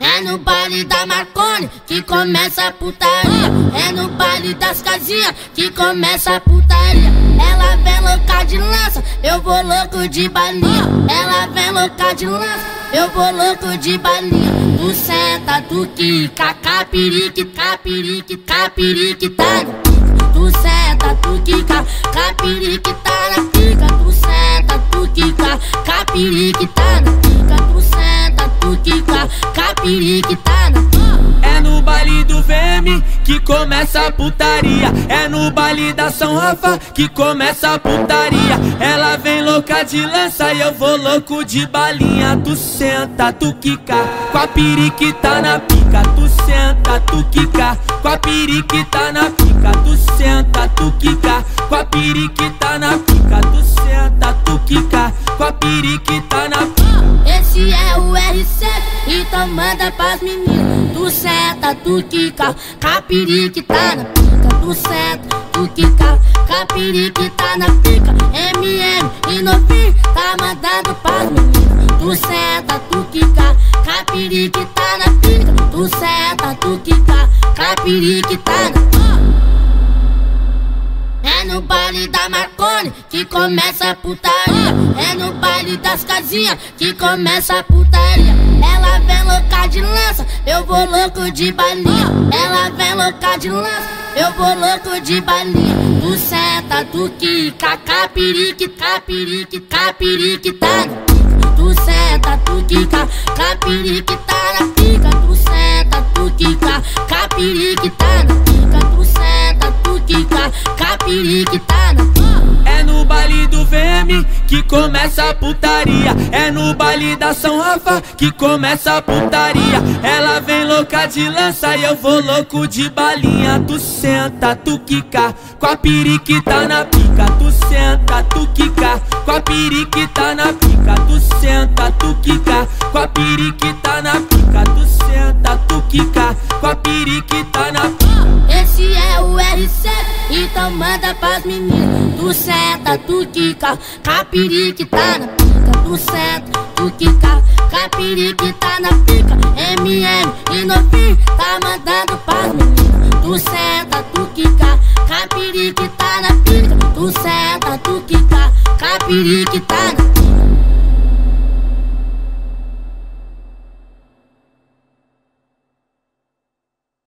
É no baile da Marconi que começa a putaria. É no baile das casinhas que começa a putaria. Ela vem louca de lança, eu vou louco de balinha. Ela vem louca de lança, eu vou louco de balinha. Tu senta, tu quica, capirique, capirique, capirique, tá. Tu senta, tu quica, capirique, tá na pica. Tá. É no baile do VM que começa a putaria. É no baile da São Rafa que começa a putaria. Ela vem louca de lança e eu vou louco de balinha. Tu senta, tu quica, com a periquita na pica. Tu senta, tu quica, com a periquita na pica. Tu senta, tu quica, com a periquita na pica. Tu senta, tu quica, com a periquita na pica. Esse é então manda pras meninas. Tu senta, tu quica, capirique tá na pica. Tu senta, tu quica, capirique tá na pica. MM e novinho tá mandando pras meninas. Tu senta, tu quica, capirique tá na pica. Tu senta, tu quica, capirique tá na pica. É no baile da Marconi que começa a putaria. É no baile das casinhas que começa a putaria. Ela vem louca de lança, eu vou louco de balinha. Ela vem louca de lança, eu vou louco de balinha. Tu senta, tu quica, capirique, capirique, capirique, tá. Tu senta, tu quica, capirique, tá na pica. Tu senta, tu quica, capirique, tá na pica. Tu senta, tu quica, capirique, tá que começa a putaria. É no baile da São Rafa que começa a putaria. Ela vem louca de lança e eu vou louco de balinha. Tu senta, tu quica, com a periquita na pica. Tu senta, tu quica, com a periquita na pica. Tu senta, tu quica, com a periquita na pica. Tu senta, tu quica, com a periquita na pica. Então manda pras meninas. Tu senta, tu quica, capirique tá na pica. Tu senta, tu quica, capirique tá na pica. MM e novinho tá mandando pras meninas. Tu senta, tu quica, capirique tá na pica. Tu senta, tu quica, capirique tá na